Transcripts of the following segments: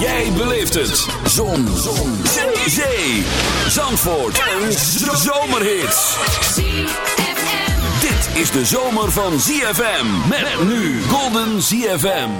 Jij beleeft het. Zon. Zon. Zee. Zandvoort. En zomerhits. Dit is de zomer van ZFM. Met nu Golden ZFM.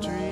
street.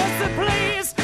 Just a please.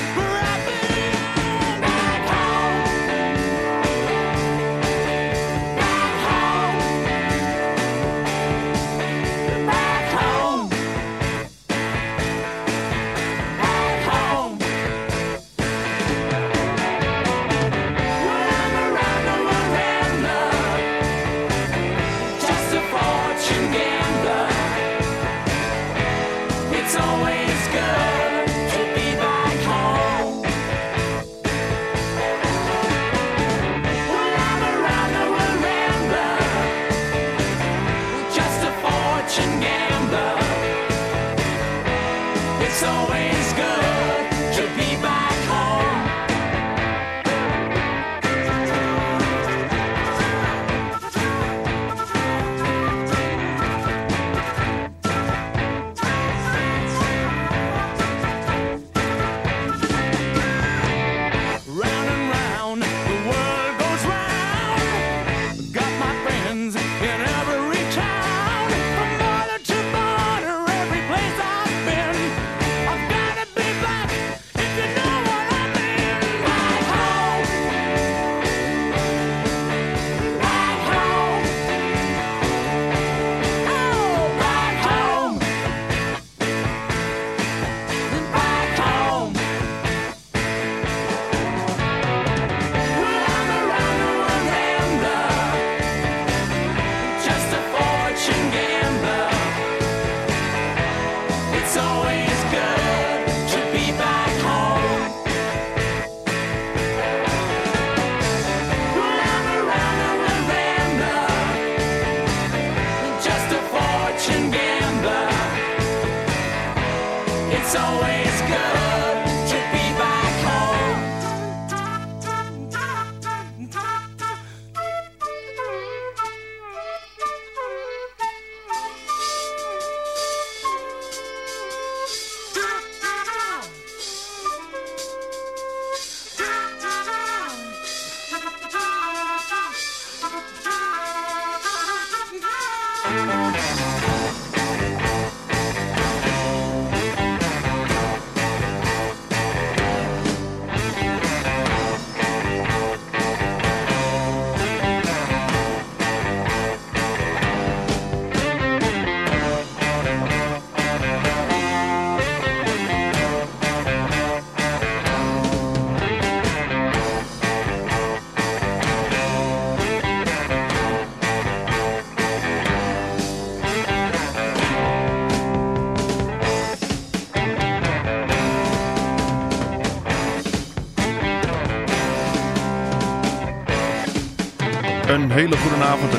No way.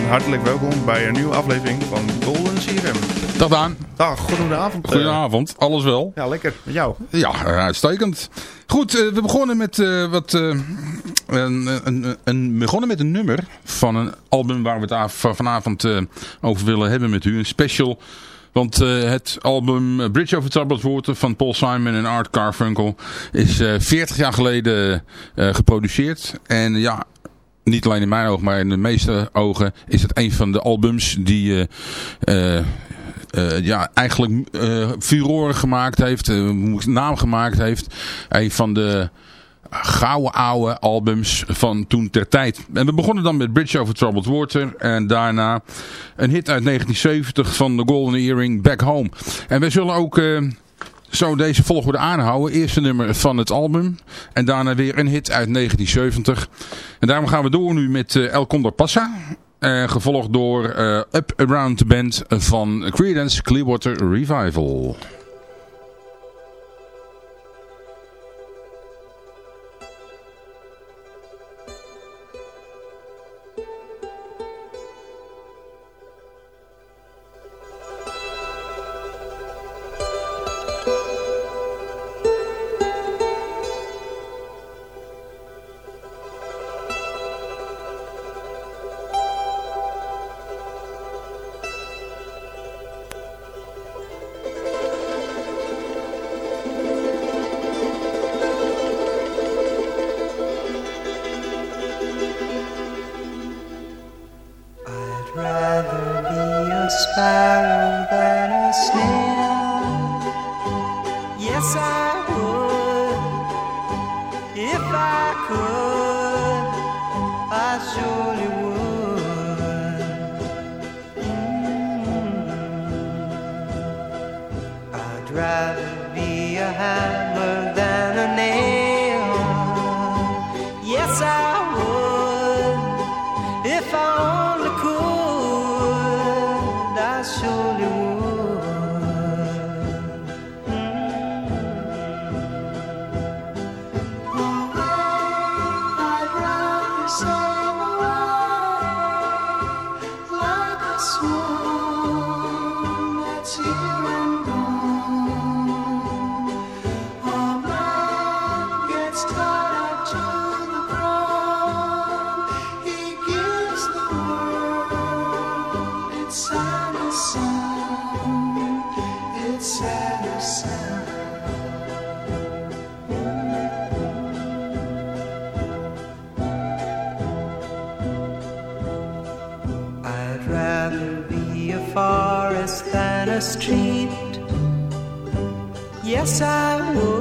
Hartelijk welkom bij een nieuwe aflevering van Golden CRM. Dag Daan. Dag, goedenavond. Goedenavond. Alles wel? Ja, lekker. Met jou? Ja, uitstekend. Goed, eh, we begonnen met eh, wat... eh, een, een, een, begonnen met een nummer van een album waar we het vanavond over willen hebben met u. Een special. Want het album Bridge over Troubled Water van Paul Simon en Art Carfunkel is eh 40 jaar geleden geproduceerd. En ja, niet alleen in mijn ogen, maar in de meeste ogen is het een van de albums die eh, eh, eh, ja, eigenlijk eh furoren gemaakt heeft, eh, naam gemaakt heeft. Een van de gouden oude albums van toen ter tijd. En we begonnen dan met Bridge over Troubled Water en daarna een hit uit 1970 van de Golden Earring Back Home. En we zullen ook... zo deze volgorde aanhouden. Eerste nummer van het album. En daarna weer een hit uit 1970. En daarom gaan we door nu met eh, El Condor Passa. Eh, gevolgd door eh, Up Around the Band van Creedence Clearwater Revival. small. Street. Yes, I would.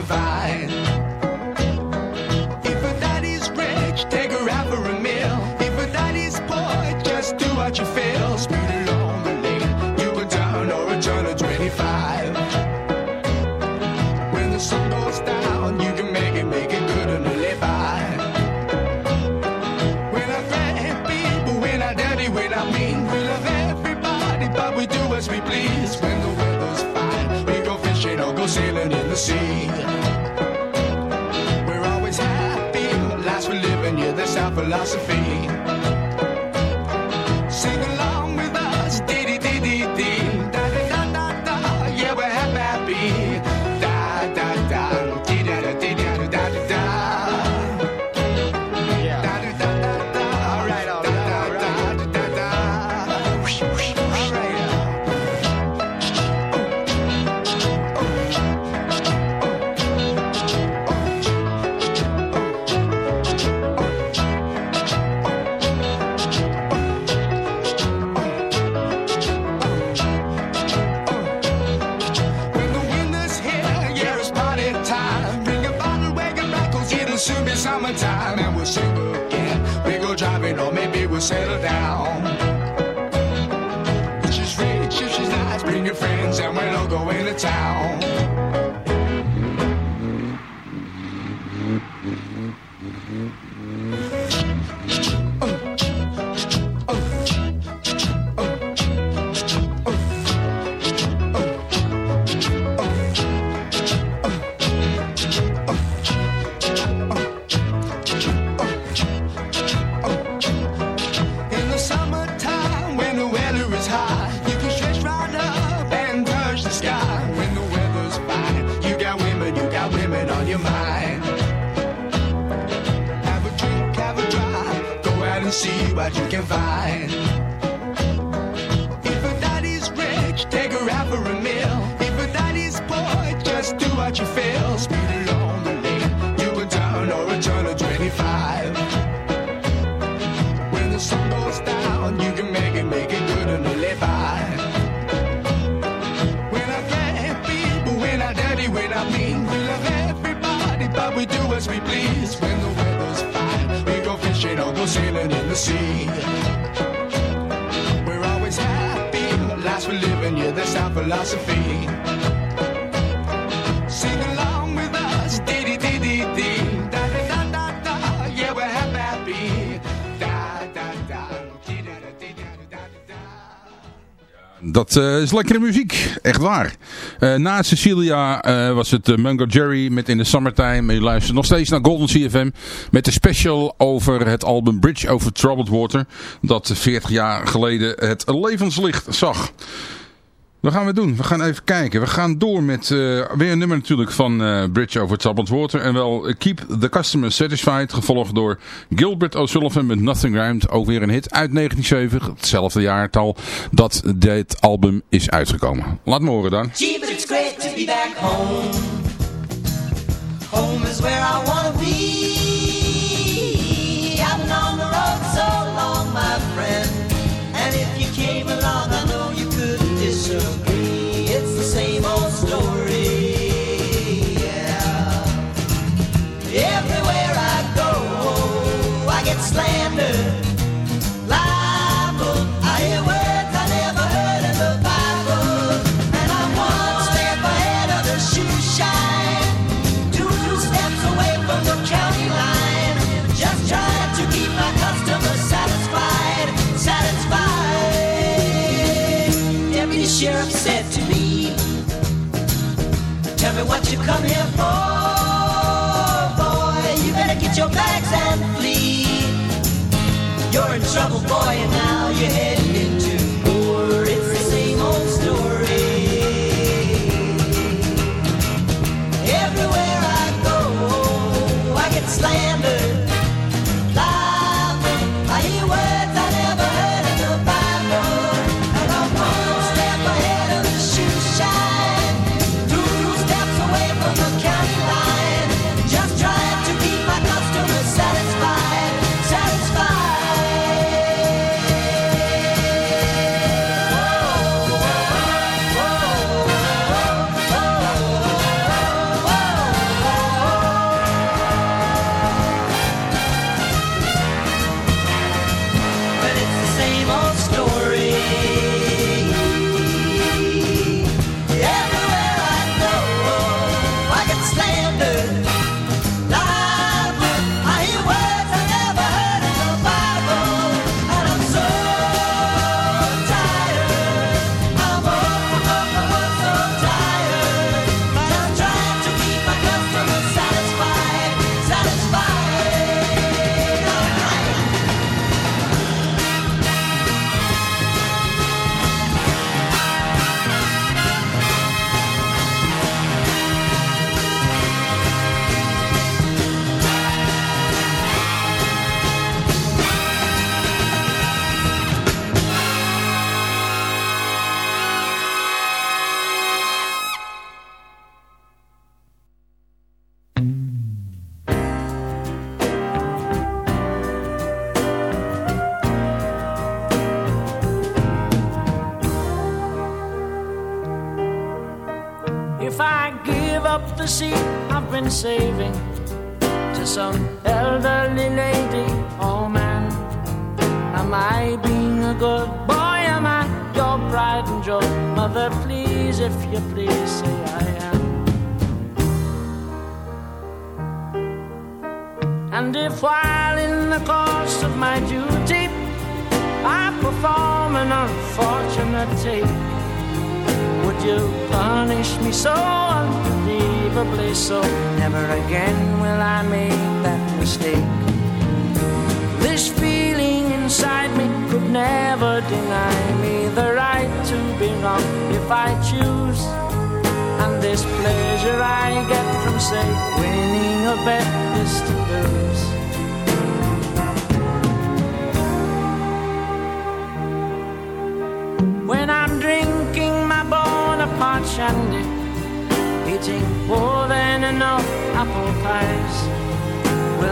divide. philosophy. uh, is lekkere muziek. Echt waar. Eh, na Cecilia eh, was het Mungo Jerry met In the Summertime. En je luistert nog steeds naar Golden CFM. Met de special over het album Bridge Over Troubled Water. Dat 40 jaar geleden het levenslicht zag. Dat gaan we doen. We gaan even kijken. We gaan door met eh, weer een nummer natuurlijk van eh, Bridge Over Troubled Water. En wel eh, Keep the Customer Satisfied. Gevolgd door Gilbert O'Sullivan met Nothing Rhymed. Ook weer een hit uit 1970. Hetzelfde jaartal dat dit album is uitgekomen. Laat me horen dan. Gee, but it's great to be back home. Home is where I want come here for, boy? You better get your bags and flee. You're in trouble, boy, and now you're heading.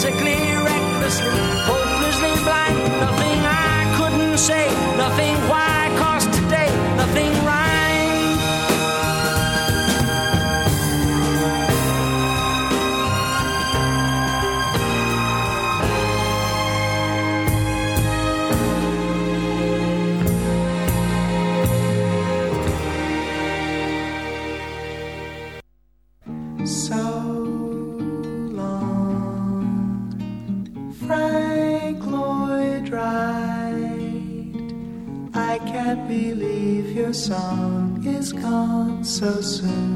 physically, recklessly, hopelessly blind, nothing I couldn't say, nothing why, cause today, nothing rhyme. So soon.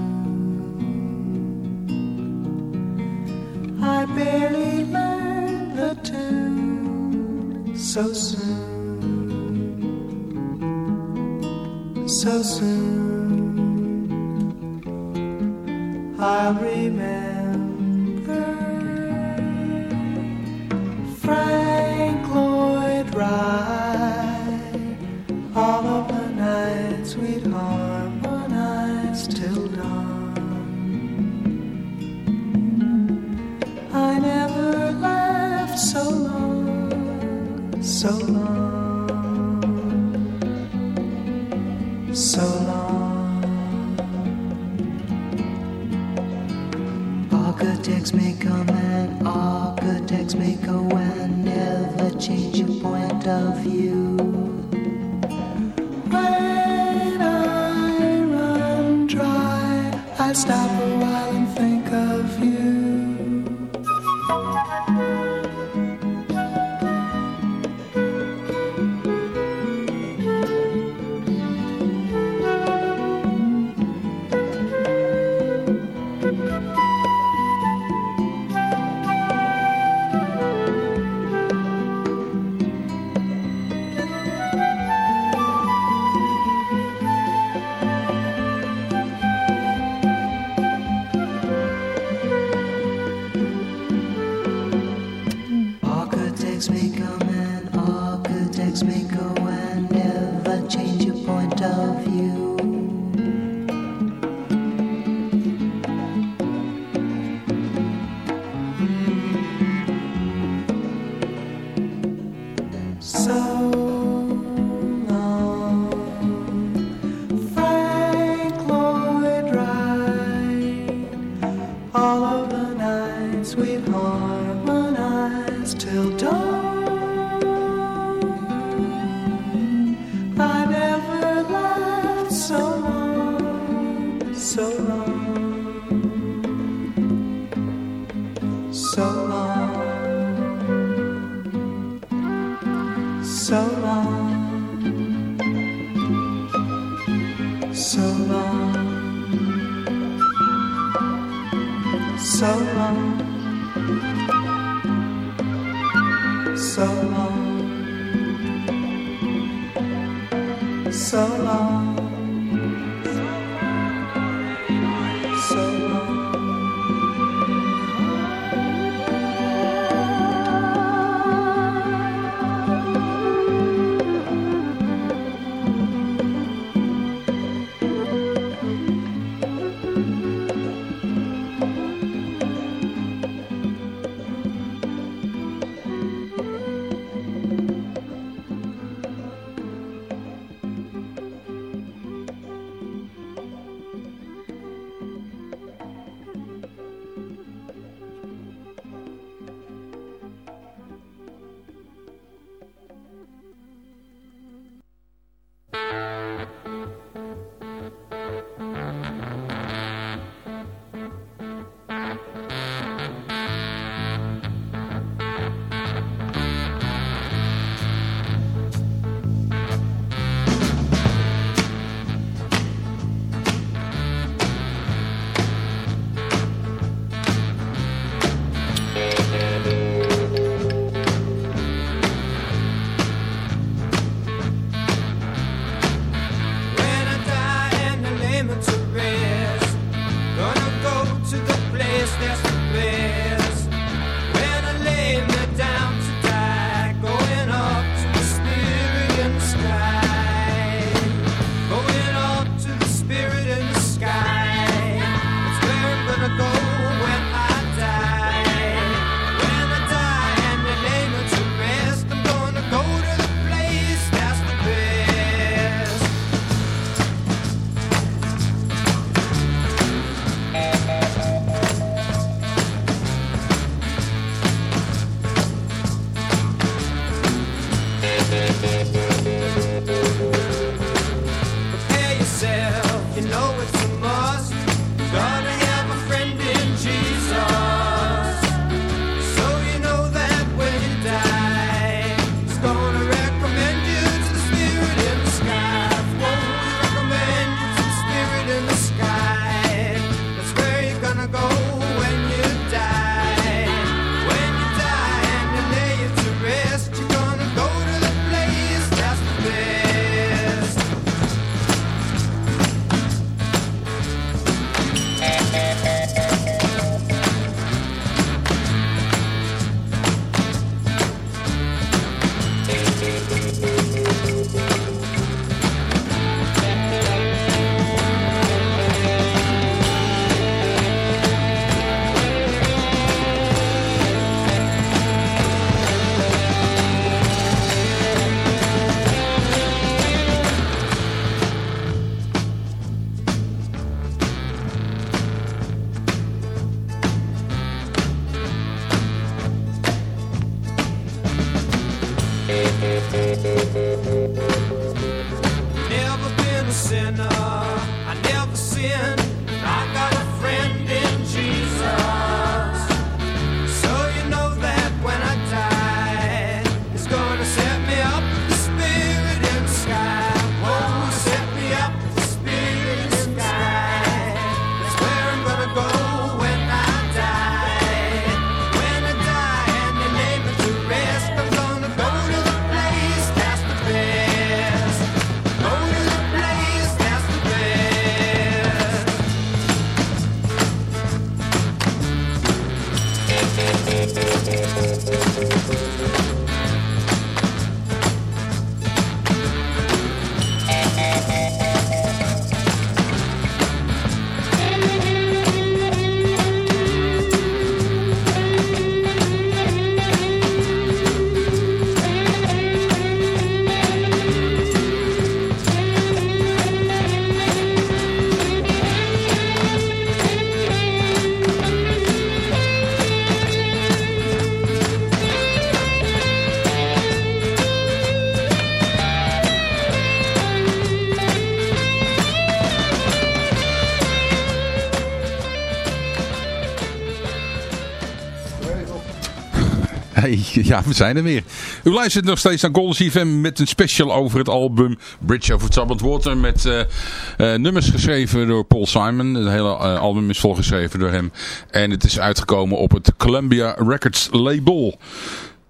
Ja, we zijn er weer. U luistert nog steeds naar Golden CFM met een special over het album Bridge over Troubled Water. Met eh, eh, nummers geschreven door Paul Simon. Het hele eh, album is volgeschreven door hem. En het is uitgekomen op het Columbia Records label.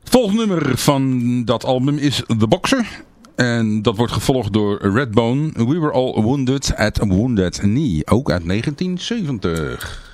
Het volgende nummer van dat album is The Boxer. En dat wordt gevolgd door Redbone. We Were All Wounded at a Wounded Knee. Ook uit 1970.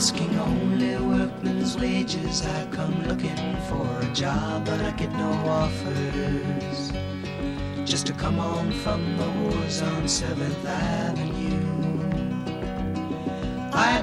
Asking only workmen's wages, I come looking for a job, but I get no offers. Just to come on from the wars on 7th Avenue.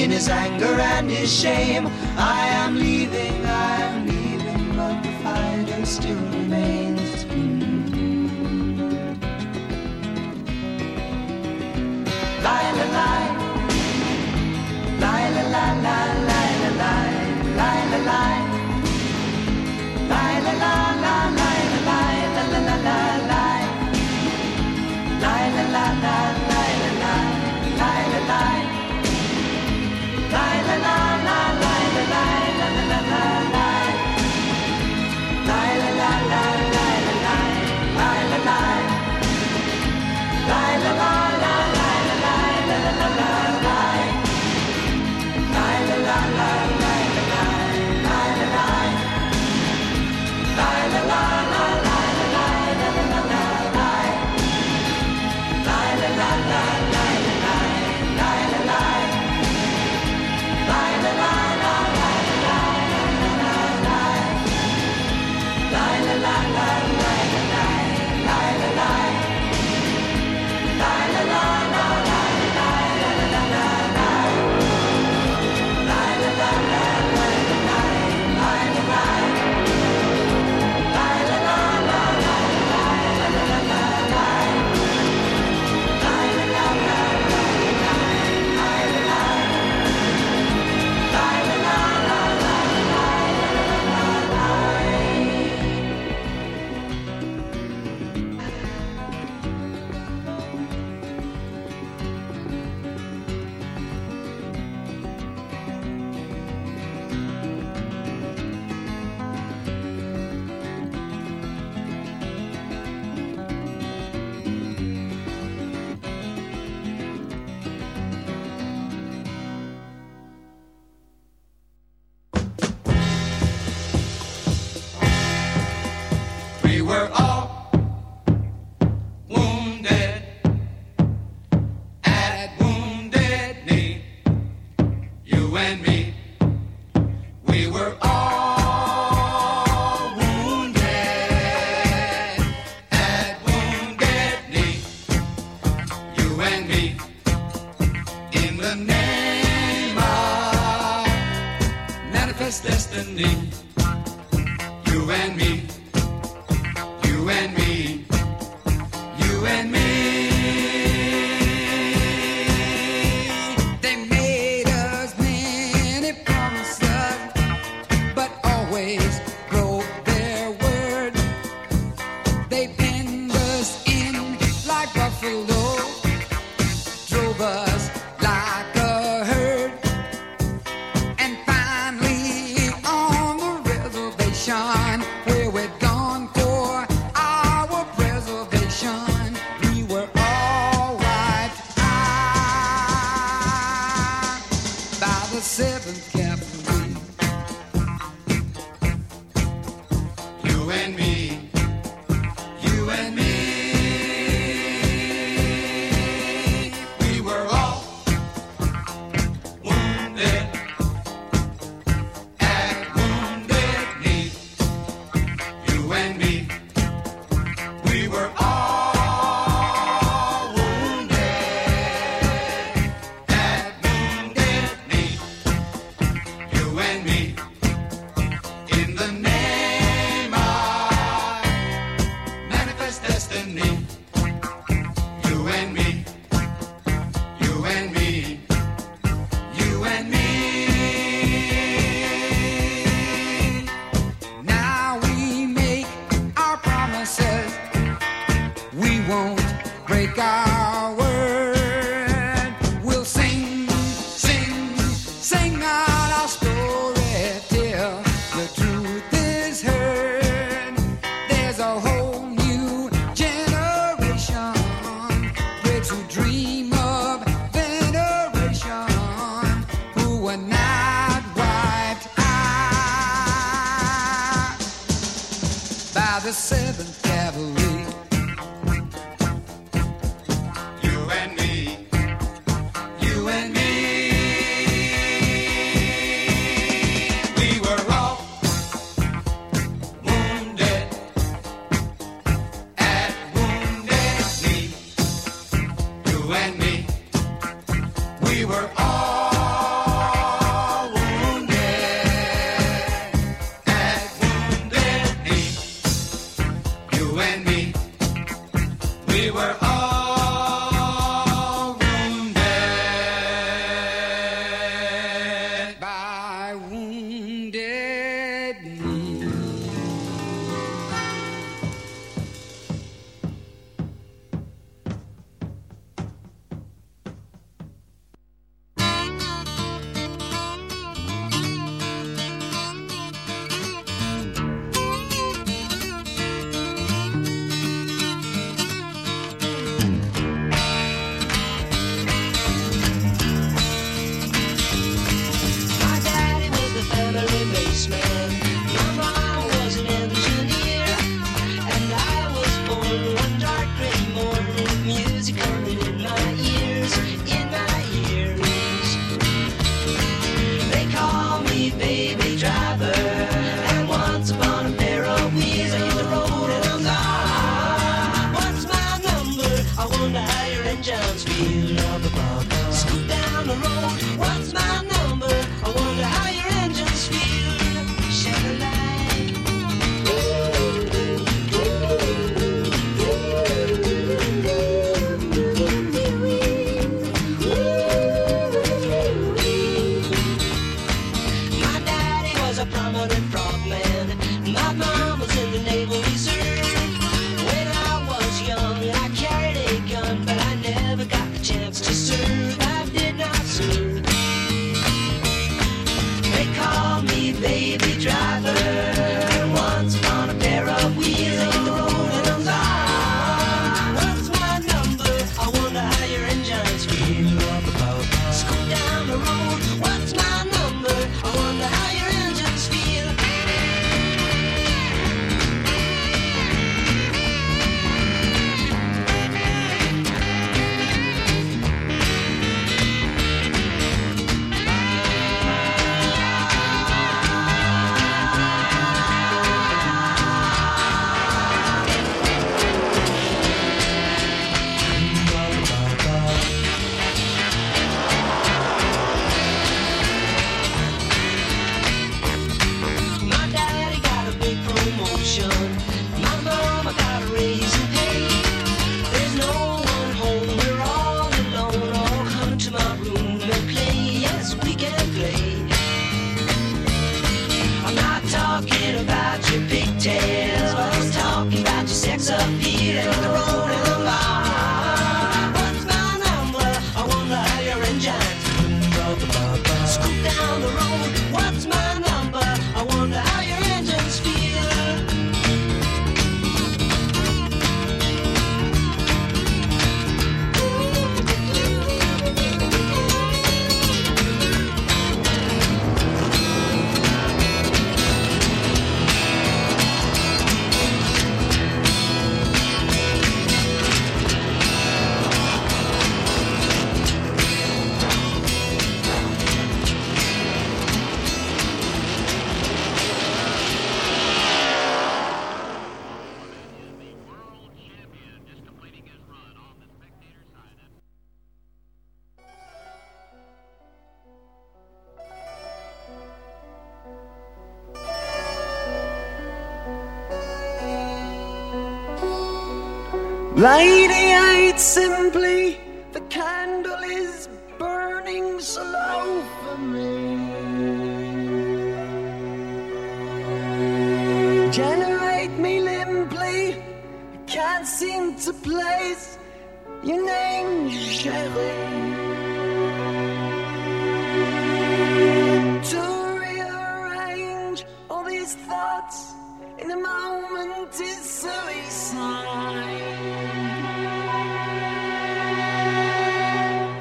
In his anger and his shame. I am leaving, I am leaving, but the fighter still remains. Lie, la, lie. Lie,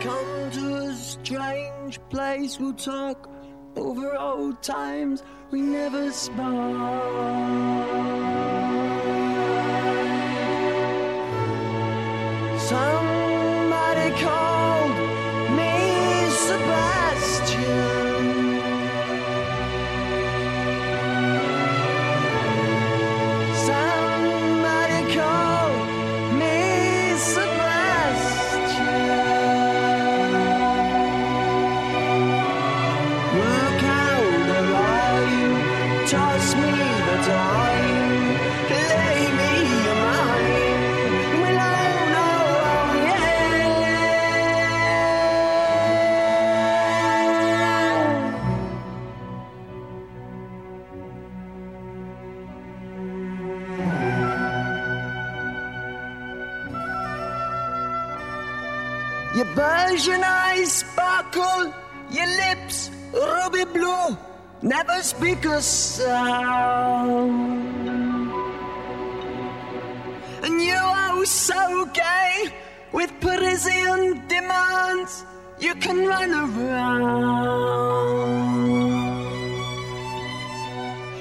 Come to a strange place, we'll talk over old times we never spoke. Somebody never speak a sound. And you are so gay with Parisian demands, you can run around.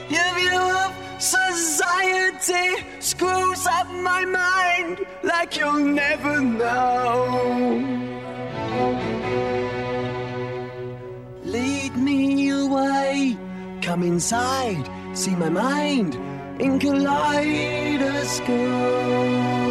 Your view of society screws up my mind like you'll never know. Lead me come inside, see my mind in kaleidoscope.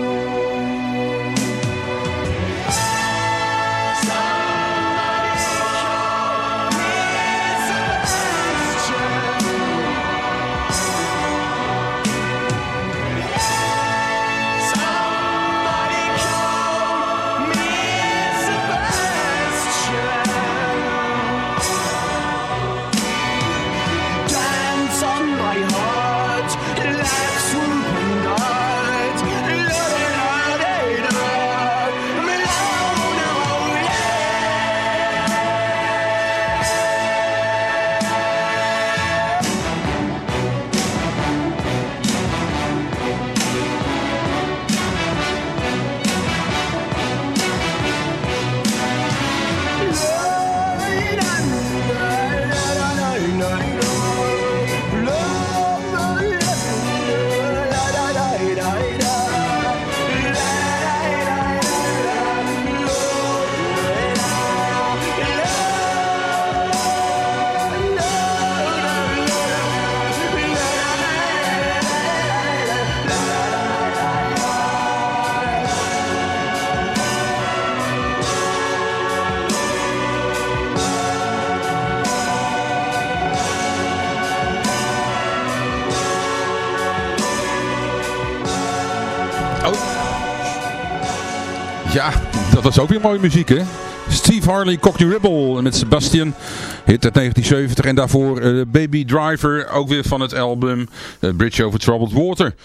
Dat was ook weer mooie muziek, hè? Steve Harley, Cockney Rebel met Sebastian. Hit uit 1970. En daarvoor eh, Baby Driver, ook weer van het album eh, Bridge Over Troubled Water.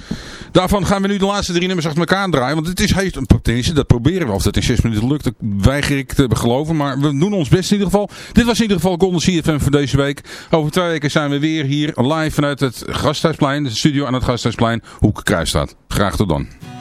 Daarvan gaan we nu de laatste drie nummers achter elkaar draaien. Want het is heeft een potentie, dat proberen we. Of dat in zes minuten lukt, dat weiger ik te geloven. Maar we doen ons best in ieder geval. Dit was in ieder geval Golden CFM voor deze week. Over twee weken zijn we weer hier live vanuit het Gasthuisplein. De studio aan het Gasthuisplein, Hoek Kruisstraat. Graag tot dan.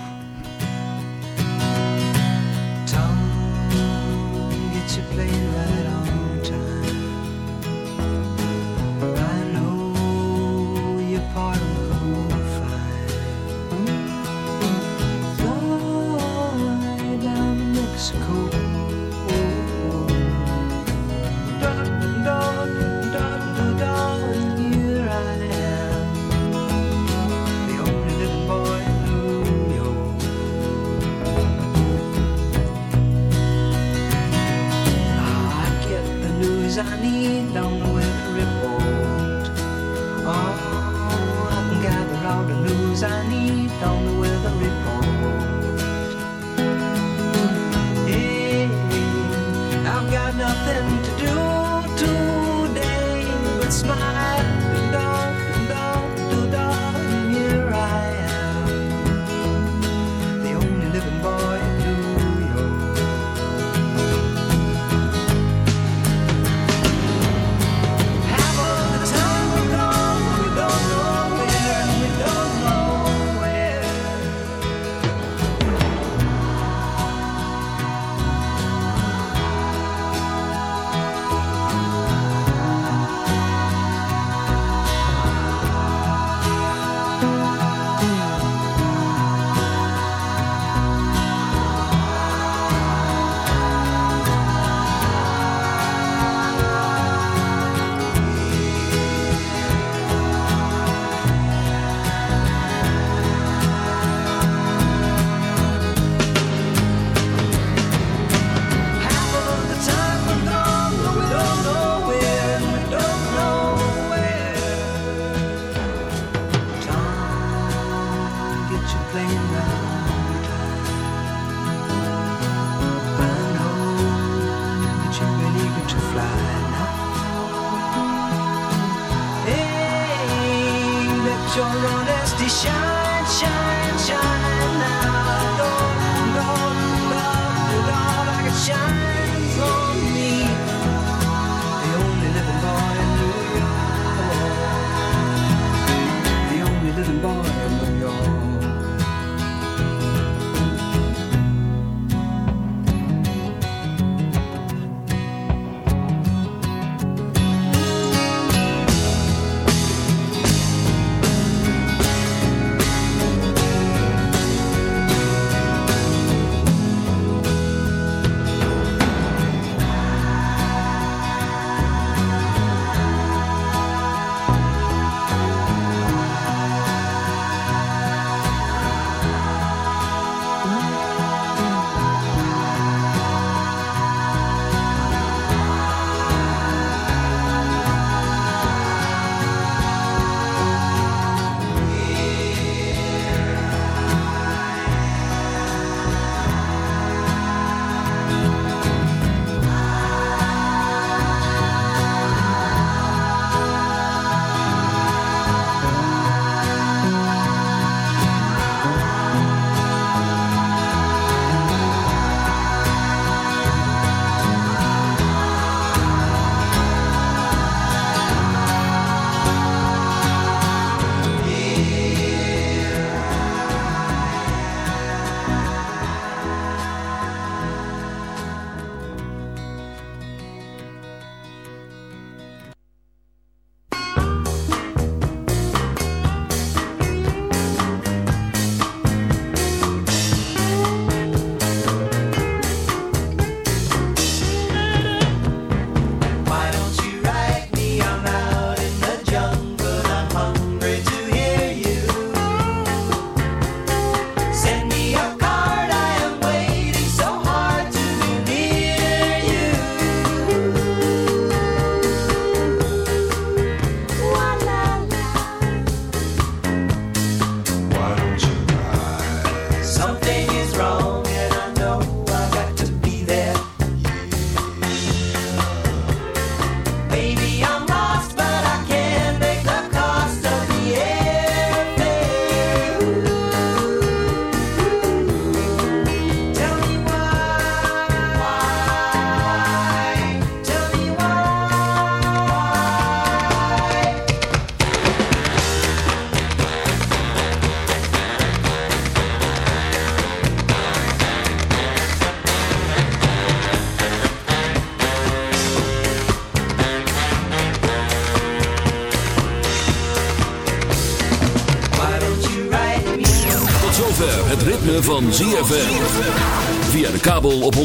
Van ZFM. Via de kabel op 104.5.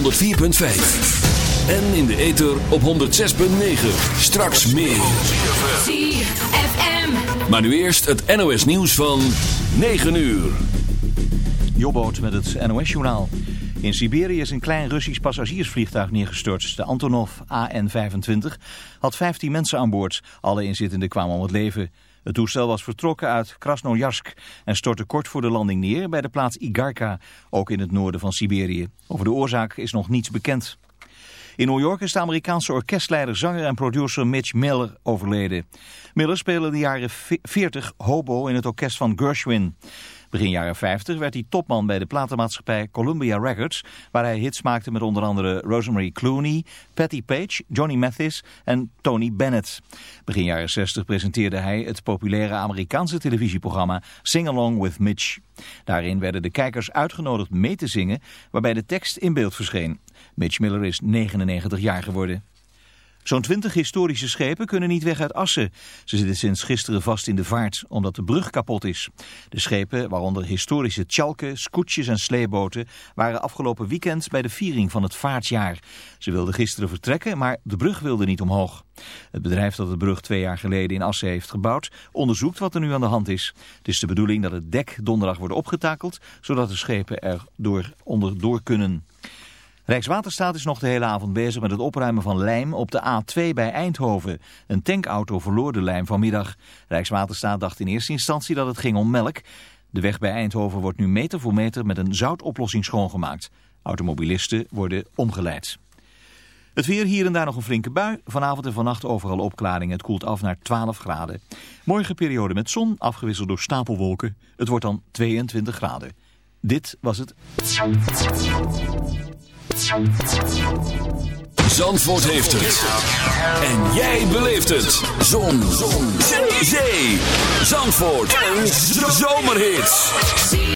En in de ether op 106.9. Straks meer. ZFM. Maar nu eerst het NOS nieuws van 9 uur. Jobboot met het NOS-journaal. In Siberië is een klein Russisch passagiersvliegtuig neergestort. De Antonov AN-25 had 15 mensen aan boord. Alle inzittenden kwamen om het leven. Het toestel was vertrokken uit Krasnojarsk en stortte kort voor de landing neer bij de plaats Igarka, ook in het noorden van Siberië. Over de oorzaak is nog niets bekend. In New York is de Amerikaanse orkestleider, zanger en producer Mitch Miller overleden. Miller speelde de jaren 40 hobo in het orkest van Gershwin. Begin jaren 50 werd hij topman bij de platenmaatschappij Columbia Records, waar hij hits maakte met onder andere Rosemary Clooney, Patti Page, Johnny Mathis en Tony Bennett. Begin jaren 60 presenteerde hij het populaire Amerikaanse televisieprogramma Sing Along with Mitch. Daarin werden de kijkers uitgenodigd mee te zingen, waarbij de tekst in beeld verscheen. Mitch Miller is 99 jaar geworden. Zo'n 20 historische schepen kunnen niet weg uit Assen. Ze zitten sinds gisteren vast in de vaart, omdat de brug kapot is. De schepen, waaronder historische tjalken, scootjes en sleeboten, waren afgelopen weekend bij de viering van het vaartjaar. Ze wilden gisteren vertrekken, maar de brug wilde niet omhoog. Het bedrijf dat de brug twee jaar geleden in Assen heeft gebouwd, onderzoekt wat er nu aan de hand is. Het is de bedoeling dat het dek donderdag wordt opgetakeld, zodat de schepen er door, onderdoor kunnen. Rijkswaterstaat is nog de hele avond bezig met het opruimen van lijm op de A2 bij Eindhoven. Een tankauto verloor de lijm vanmiddag. Rijkswaterstaat dacht in eerste instantie dat het ging om melk. De weg bij Eindhoven wordt nu meter voor meter met een zoutoplossing schoongemaakt. Automobilisten worden omgeleid. Het weer hier en daar nog een flinke bui. Vanavond en vannacht overal opklaring. Het koelt af naar 12 graden. Morgen periode met zon, afgewisseld door stapelwolken. Het wordt dan 22 graden. Dit was het. Zandvoort heeft het. En jij beleeft het. Zon. Zon. Zee. Zandvoort. en zomerhit